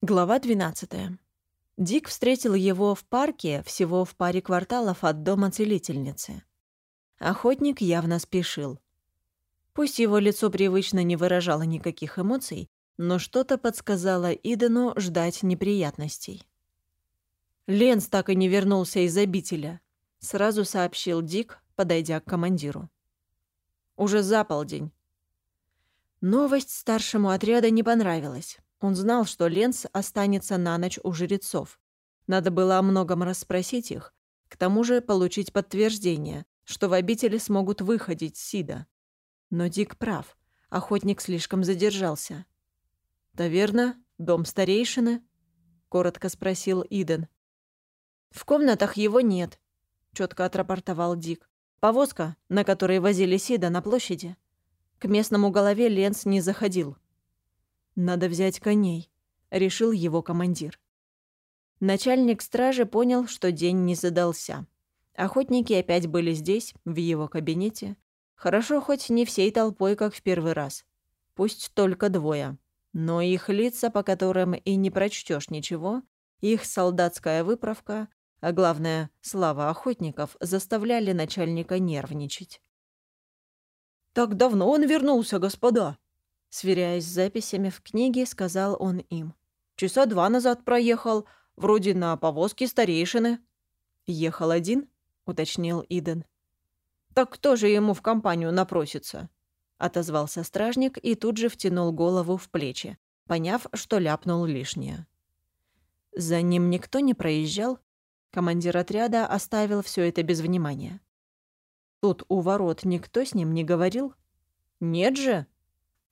Глава 12. Дик встретил его в парке, всего в паре кварталов от дома целительницы. Охотник явно спешил. Пусть его лицо привычно не выражало никаких эмоций, но что-то подсказало Идену ждать неприятностей. «Ленс так и не вернулся из обителя», — сразу сообщил Дик, подойдя к командиру. «Уже за полдень». Новость старшему отряда не понравилась. Он знал, что Ленс останется на ночь у жрецов. Надо было о многом расспросить их, к тому же получить подтверждение, что в обители смогут выходить Сида. Но Дик прав, охотник слишком задержался. «Таверна? Дом старейшины?» — коротко спросил Иден. «В комнатах его нет», — четко отрапортовал Дик. «Повозка, на которой возили Сида на площади. К местному голове Ленс не заходил». «Надо взять коней», — решил его командир. Начальник стражи понял, что день не задался. Охотники опять были здесь, в его кабинете. Хорошо, хоть не всей толпой, как в первый раз. Пусть только двое. Но их лица, по которым и не прочтешь ничего, их солдатская выправка, а главное, слава охотников, заставляли начальника нервничать. «Так давно он вернулся, господа!» Сверяясь с записями в книге, сказал он им. «Часа два назад проехал, вроде на повозке старейшины». «Ехал один?» — уточнил Иден. «Так кто же ему в компанию напросится?» — отозвался стражник и тут же втянул голову в плечи, поняв, что ляпнул лишнее. За ним никто не проезжал. Командир отряда оставил все это без внимания. Тут у ворот никто с ним не говорил? «Нет же!»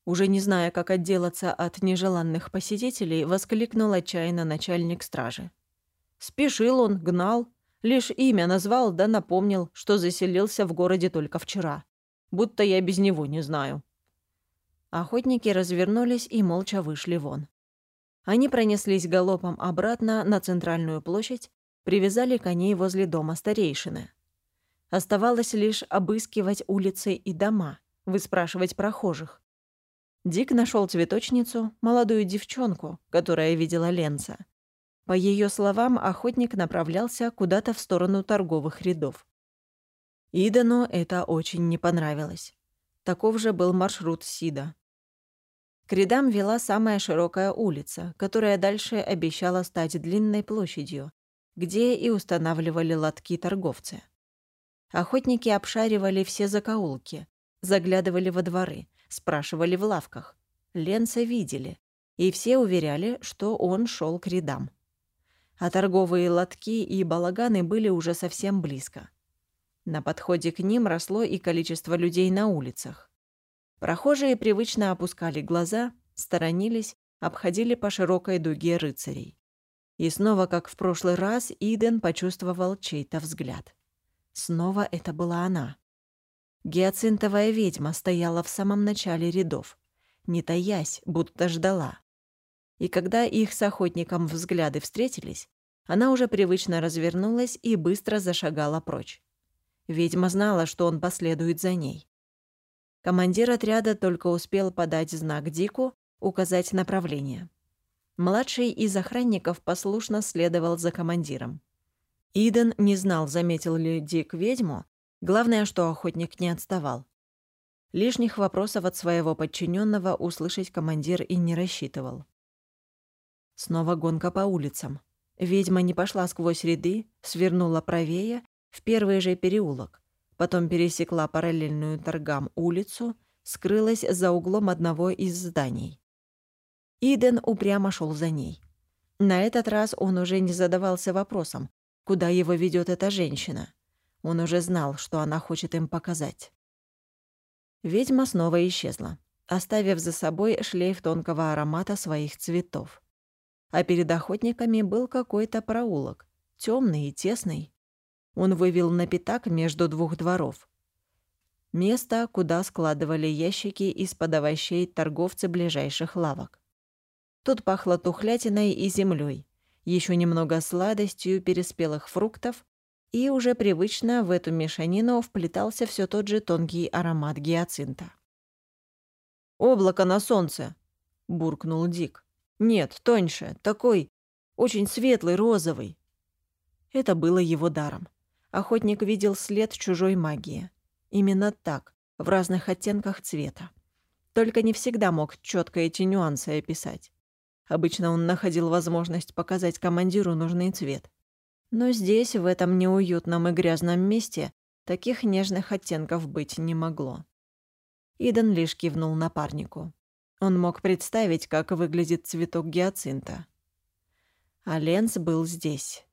Уже не зная, как отделаться от нежеланных посетителей, воскликнул отчаянно начальник стражи. Спешил он, гнал, лишь имя назвал да напомнил, что заселился в городе только вчера. Будто я без него не знаю. Охотники развернулись и молча вышли вон. Они пронеслись галопом обратно на центральную площадь, привязали коней возле дома старейшины. Оставалось лишь обыскивать улицы и дома, выспрашивать прохожих. Дик нашел цветочницу, молодую девчонку, которая видела Ленца. По ее словам, охотник направлялся куда-то в сторону торговых рядов. Идану это очень не понравилось. Таков же был маршрут Сида. К рядам вела самая широкая улица, которая дальше обещала стать длинной площадью, где и устанавливали лотки торговцы. Охотники обшаривали все закоулки, заглядывали во дворы, спрашивали в лавках. Ленца видели, и все уверяли, что он шел к рядам. А торговые лотки и балаганы были уже совсем близко. На подходе к ним росло и количество людей на улицах. Прохожие привычно опускали глаза, сторонились, обходили по широкой дуге рыцарей. И снова, как в прошлый раз, Иден почувствовал чей-то взгляд. Снова это была она. Гиацинтовая ведьма стояла в самом начале рядов, не таясь, будто ждала. И когда их с охотником взгляды встретились, она уже привычно развернулась и быстро зашагала прочь. Ведьма знала, что он последует за ней. Командир отряда только успел подать знак Дику, указать направление. Младший из охранников послушно следовал за командиром. Иден не знал, заметил ли Дик ведьму, Главное, что охотник не отставал. Лишних вопросов от своего подчиненного услышать командир и не рассчитывал. Снова гонка по улицам. Ведьма не пошла сквозь ряды, свернула правее, в первый же переулок, потом пересекла параллельную торгам улицу, скрылась за углом одного из зданий. Иден упрямо шел за ней. На этот раз он уже не задавался вопросом, куда его ведет эта женщина. Он уже знал, что она хочет им показать. Ведьма снова исчезла, оставив за собой шлейф тонкого аромата своих цветов. А перед охотниками был какой-то проулок, темный и тесный. Он вывел на пятак между двух дворов. Место, куда складывали ящики из-под овощей торговцы ближайших лавок. Тут пахло тухлятиной и землей, еще немного сладостью переспелых фруктов и уже привычно в эту мешанину вплетался все тот же тонкий аромат гиацинта. «Облако на солнце!» — буркнул Дик. Нет, тоньше, такой, очень светлый, розовый. Это было его даром. Охотник видел след чужой магии. Именно так, в разных оттенках цвета. Только не всегда мог четко эти нюансы описать. Обычно он находил возможность показать командиру нужный цвет. Но здесь, в этом неуютном и грязном месте, таких нежных оттенков быть не могло. Иден лишь кивнул напарнику. Он мог представить, как выглядит цветок гиацинта. А Ленс был здесь.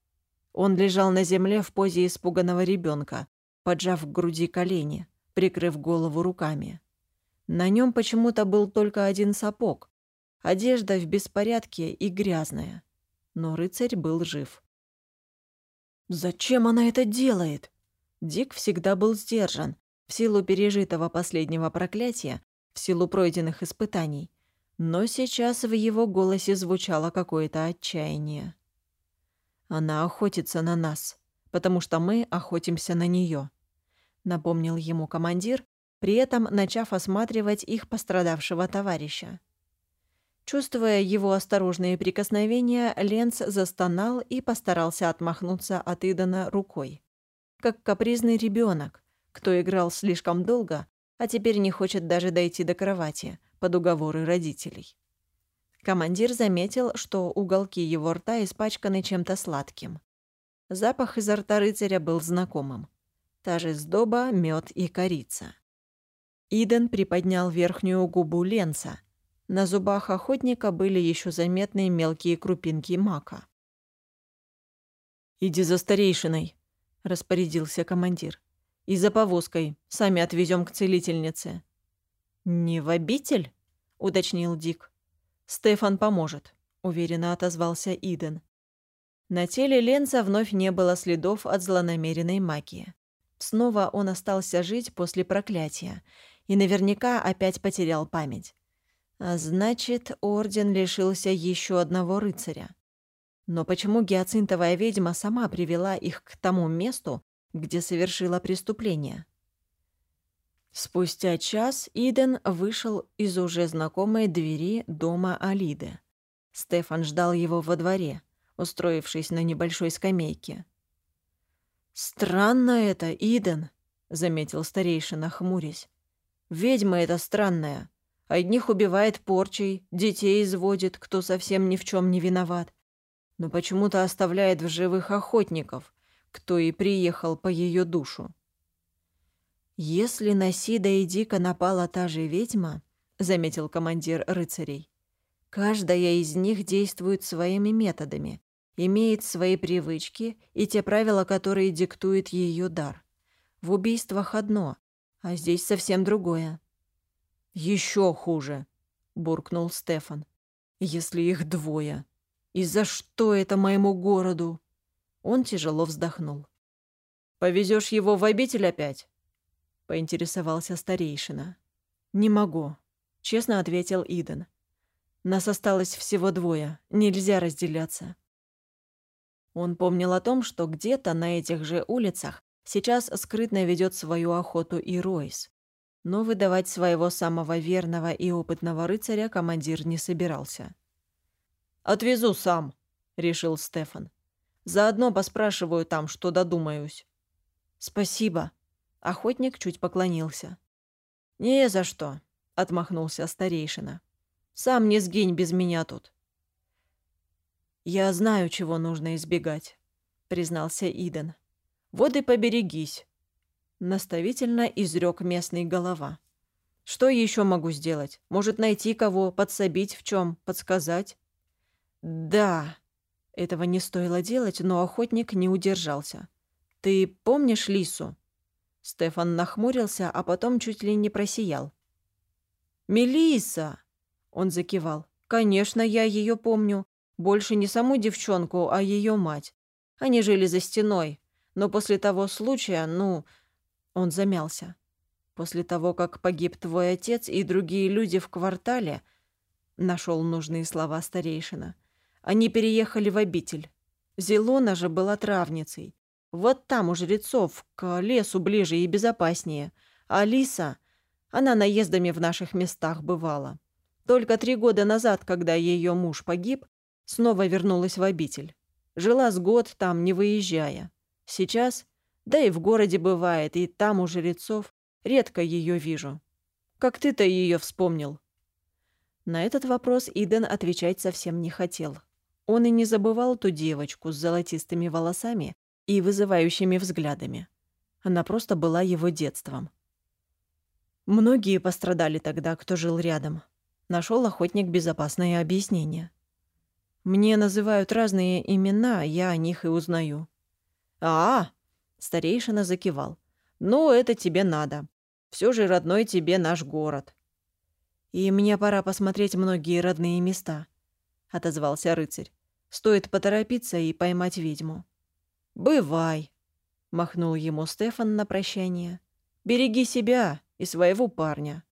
Он лежал на земле в позе испуганного ребенка, поджав к груди колени, прикрыв голову руками. На нем почему-то был только один сапог, Одежда в беспорядке и грязная. Но рыцарь был жив. «Зачем она это делает?» Дик всегда был сдержан, в силу пережитого последнего проклятия, в силу пройденных испытаний. Но сейчас в его голосе звучало какое-то отчаяние. «Она охотится на нас, потому что мы охотимся на нее», напомнил ему командир, при этом начав осматривать их пострадавшего товарища. Чувствуя его осторожные прикосновения, Ленц застонал и постарался отмахнуться от Идана рукой. Как капризный ребенок, кто играл слишком долго, а теперь не хочет даже дойти до кровати, под уговоры родителей. Командир заметил, что уголки его рта испачканы чем-то сладким. Запах изо рта рыцаря был знакомым. Та же сдоба, мед и корица. Иден приподнял верхнюю губу Ленца — на зубах охотника были еще заметные мелкие крупинки мака. «Иди за старейшиной», — распорядился командир. «И за повозкой. Сами отвезем к целительнице». «Не в обитель?» — уточнил Дик. «Стефан поможет», — уверенно отозвался Иден. На теле Ленца вновь не было следов от злонамеренной магии. Снова он остался жить после проклятия и наверняка опять потерял память. А значит, орден лишился еще одного рыцаря. Но почему гиацинтовая ведьма сама привела их к тому месту, где совершила преступление? Спустя час Иден вышел из уже знакомой двери дома Алиды. Стефан ждал его во дворе, устроившись на небольшой скамейке. «Странно это, Иден», — заметил старейшина, хмурясь. «Ведьма это странная. Одних убивает порчей, детей изводит, кто совсем ни в чем не виноват. Но почему-то оставляет в живых охотников, кто и приехал по ее душу. «Если на Сида и Дика напала та же ведьма», — заметил командир рыцарей, «каждая из них действует своими методами, имеет свои привычки и те правила, которые диктует ее дар. В убийствах одно, а здесь совсем другое. Еще хуже, буркнул Стефан. Если их двое. И за что это моему городу? Он тяжело вздохнул. Повезешь его в обитель опять? поинтересовался старейшина. Не могу, честно ответил Иден. Нас осталось всего двое, нельзя разделяться. Он помнил о том, что где-то на этих же улицах сейчас скрытно ведет свою охоту и Ройс но выдавать своего самого верного и опытного рыцаря командир не собирался. «Отвезу сам», — решил Стефан. «Заодно поспрашиваю там, что додумаюсь». «Спасибо», — охотник чуть поклонился. «Не за что», — отмахнулся старейшина. «Сам не сгинь без меня тут». «Я знаю, чего нужно избегать», — признался Иден. «Вот и поберегись. Наставительно изрек местный голова. Что еще могу сделать? Может, найти кого, подсобить в чем, подсказать? Да. Этого не стоило делать, но охотник не удержался. Ты помнишь Лису? Стефан нахмурился, а потом чуть ли не просиял. Мелиса! Он закивал. Конечно, я ее помню. Больше не саму девчонку, а ее мать. Они жили за стеной. Но после того случая, ну, он замялся. После того, как погиб твой отец и другие люди в квартале, нашел нужные слова старейшина, они переехали в обитель. Зелона же была травницей. Вот там у жрецов, к лесу ближе и безопаснее. А Лиса, она наездами в наших местах бывала. Только три года назад, когда ее муж погиб, снова вернулась в обитель. Жила с год там, не выезжая. Сейчас, да и в городе бывает, и там у жрецов, редко ее вижу. Как ты-то ее вспомнил?» На этот вопрос Иден отвечать совсем не хотел. Он и не забывал ту девочку с золотистыми волосами и вызывающими взглядами. Она просто была его детством. Многие пострадали тогда, кто жил рядом. Нашел охотник безопасное объяснение. Мне называют разные имена, я о них и узнаю. А, старейшина закивал. Ну, это тебе надо. Все же родной тебе наш город. И мне пора посмотреть многие родные места, отозвался рыцарь. Стоит поторопиться и поймать ведьму. Бывай, махнул ему Стефан на прощание. Береги себя и своего парня.